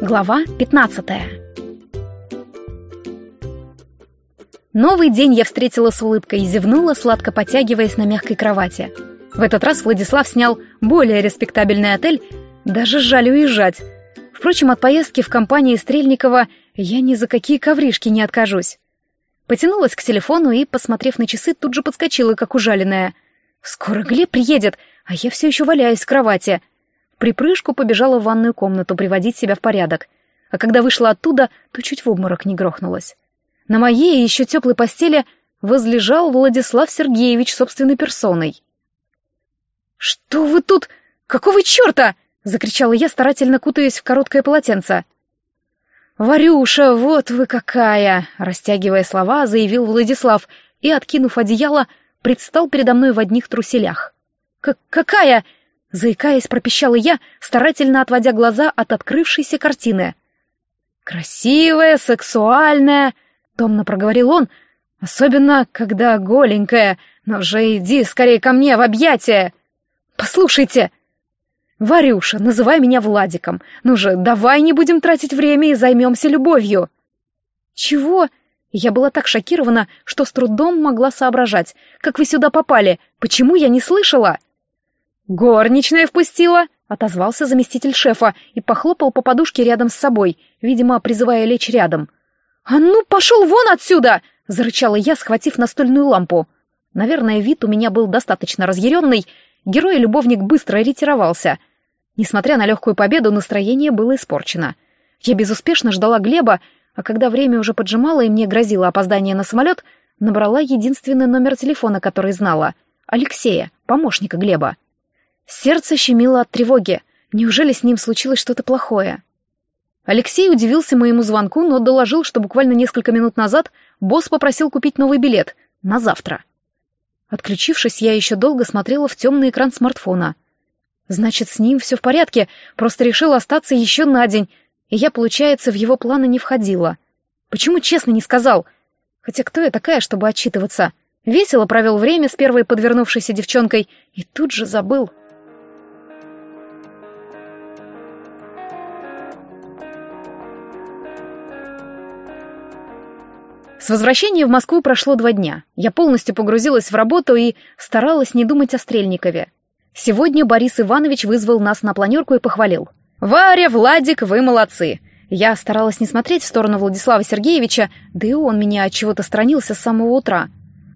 Глава 15 Новый день я встретила с улыбкой и зевнула, сладко потягиваясь на мягкой кровати. В этот раз Владислав снял более респектабельный отель, даже жаль уезжать. Впрочем, от поездки в компании Стрельникова я ни за какие ковришки не откажусь. Потянулась к телефону и, посмотрев на часы, тут же подскочила, как ужаленная. Скоро Глеб приедет, а я все еще валяюсь в кровати припрыжку побежала в ванную комнату приводить себя в порядок, а когда вышла оттуда, то чуть в обморок не грохнулась. На моей еще теплой постели возлежал Владислав Сергеевич собственной персоной. «Что вы тут? Какого черта?» — закричала я, старательно кутаясь в короткое полотенце. «Варюша, вот вы какая!» — растягивая слова, заявил Владислав и, откинув одеяло, предстал передо мной в одних труселях. «Какая?» Заикаясь, пропищала я, старательно отводя глаза от открывшейся картины. «Красивая, сексуальная», — томно проговорил он, «особенно, когда голенькая. Но же иди скорее ко мне в объятия!» «Послушайте!» «Варюша, называй меня Владиком. Ну же, давай не будем тратить время и займемся любовью!» «Чего?» Я была так шокирована, что с трудом могла соображать. «Как вы сюда попали? Почему я не слышала?» «Горничная впустила!» — отозвался заместитель шефа и похлопал по подушке рядом с собой, видимо, призывая лечь рядом. «А ну, пошел вон отсюда!» — зарычала я, схватив настольную лампу. Наверное, вид у меня был достаточно разъяренный, герой и любовник быстро ретировался. Несмотря на легкую победу, настроение было испорчено. Я безуспешно ждала Глеба, а когда время уже поджимало и мне грозило опоздание на самолет, набрала единственный номер телефона, который знала — Алексея, помощника Глеба. Сердце щемило от тревоги. Неужели с ним случилось что-то плохое? Алексей удивился моему звонку, но доложил, что буквально несколько минут назад босс попросил купить новый билет на завтра. Отключившись, я еще долго смотрела в темный экран смартфона. Значит, с ним все в порядке, просто решил остаться еще на день, и я, получается, в его планы не входила. Почему честно не сказал? Хотя кто я такая, чтобы отчитываться? Весело провел время с первой подвернувшейся девчонкой и тут же забыл. С возвращения в Москву прошло два дня. Я полностью погрузилась в работу и старалась не думать о Стрельникове. Сегодня Борис Иванович вызвал нас на планерку и похвалил. «Варя, Владик, вы молодцы!» Я старалась не смотреть в сторону Владислава Сергеевича, да и он меня от чего-то сторонился с самого утра.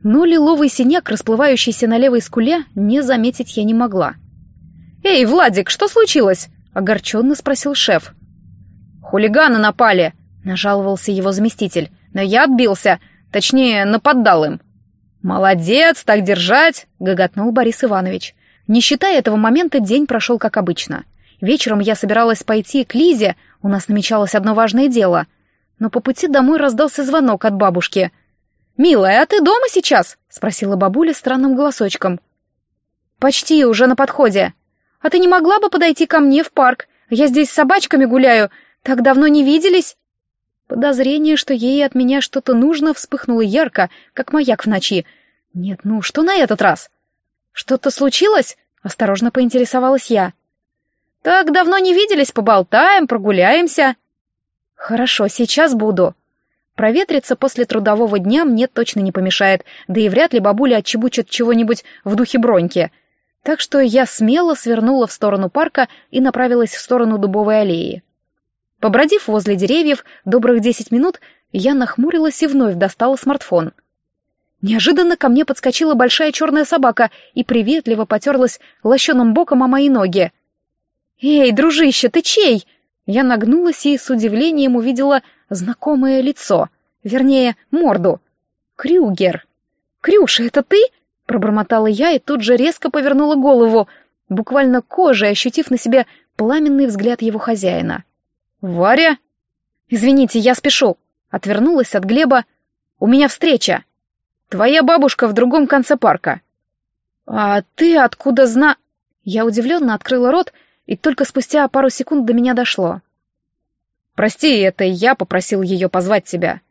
Но лиловый синяк, расплывающийся на левой скуле, не заметить я не могла. «Эй, Владик, что случилось?» — огорченно спросил шеф. «Хулиганы напали!» — нажаловался его заместитель но я отбился, точнее, нападал им. «Молодец, так держать!» — гоготнул Борис Иванович. Не считая этого момента, день прошел как обычно. Вечером я собиралась пойти к Лизе, у нас намечалось одно важное дело. Но по пути домой раздался звонок от бабушки. «Милая, а ты дома сейчас?» — спросила бабуля странным голосочком. «Почти, уже на подходе. А ты не могла бы подойти ко мне в парк? Я здесь с собачками гуляю. Так давно не виделись?» Подозрение, что ей от меня что-то нужно, вспыхнуло ярко, как маяк в ночи. Нет, ну что на этот раз? Что-то случилось? Осторожно поинтересовалась я. Так давно не виделись, поболтаем, прогуляемся. Хорошо, сейчас буду. Проветриться после трудового дня мне точно не помешает, да и вряд ли бабуля отчебучит чего-нибудь в духе броньки. Так что я смело свернула в сторону парка и направилась в сторону дубовой аллеи. Побродив возле деревьев добрых десять минут, я нахмурилась и вновь достала смартфон. Неожиданно ко мне подскочила большая черная собака и приветливо потерлась лощеным боком о мои ноги. «Эй, дружище, ты чей?» Я нагнулась и с удивлением увидела знакомое лицо, вернее, морду. «Крюгер!» «Крюша, это ты?» — пробормотала я и тут же резко повернула голову, буквально кожей ощутив на себе пламенный взгляд его хозяина. «Варя?» «Извините, я спешу». Отвернулась от Глеба. «У меня встреча. Твоя бабушка в другом конце парка». «А ты откуда зна...» Я удивленно открыла рот, и только спустя пару секунд до меня дошло. «Прости, это я попросил ее позвать тебя».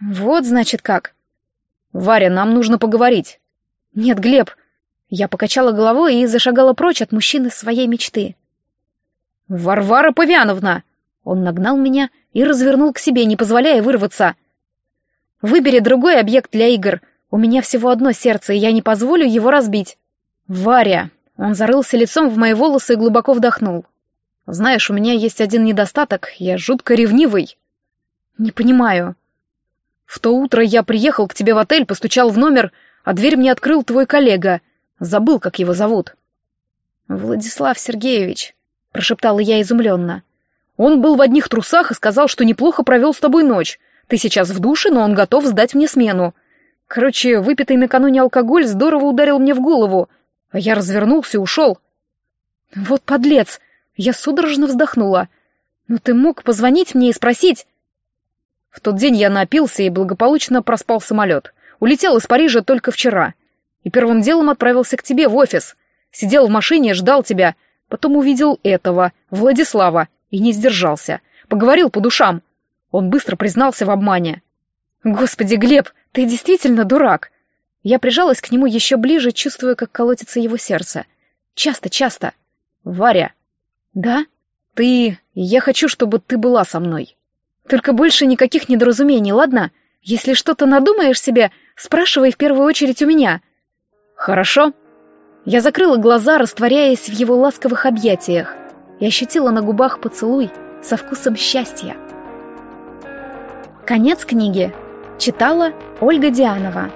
«Вот, значит, как». «Варя, нам нужно поговорить». «Нет, Глеб». Я покачала головой и зашагала прочь от мужчины своей мечты. «Варвара Павяновна!» Он нагнал меня и развернул к себе, не позволяя вырваться. «Выбери другой объект для игр. У меня всего одно сердце, и я не позволю его разбить». «Варя!» Он зарылся лицом в мои волосы и глубоко вдохнул. «Знаешь, у меня есть один недостаток. Я жутко ревнивый». «Не понимаю». «В то утро я приехал к тебе в отель, постучал в номер, а дверь мне открыл твой коллега. Забыл, как его зовут». «Владислав Сергеевич», — прошептала я изумленно. «Он был в одних трусах и сказал, что неплохо провел с тобой ночь. Ты сейчас в душе, но он готов сдать мне смену. Короче, выпитый накануне алкоголь здорово ударил мне в голову, а я развернулся и ушел». «Вот подлец!» Я судорожно вздохнула. «Ну ты мог позвонить мне и спросить?» В тот день я напился и благополучно проспал самолет. Улетел из Парижа только вчера. И первым делом отправился к тебе в офис. Сидел в машине, ждал тебя. Потом увидел этого, Владислава, и не сдержался. Поговорил по душам. Он быстро признался в обмане. «Господи, Глеб, ты действительно дурак!» Я прижалась к нему еще ближе, чувствуя, как колотится его сердце. Часто, часто. «Варя!» «Да? Ты... Я хочу, чтобы ты была со мной. Только больше никаких недоразумений, ладно? Если что-то надумаешь себе, спрашивай в первую очередь у меня». «Хорошо». Я закрыла глаза, растворяясь в его ласковых объятиях, и ощутила на губах поцелуй со вкусом счастья. Конец книги. Читала Ольга Дианова.